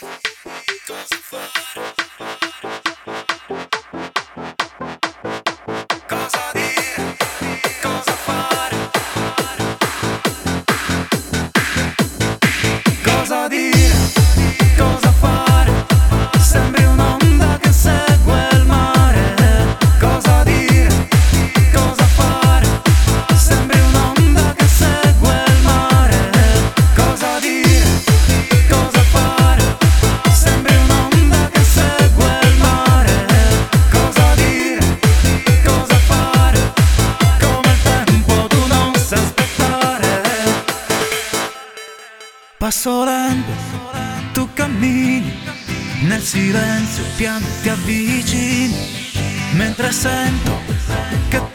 Goes so far. Lento, tu cammini, nel silenzio piano ti avvicini, mentre sento che nel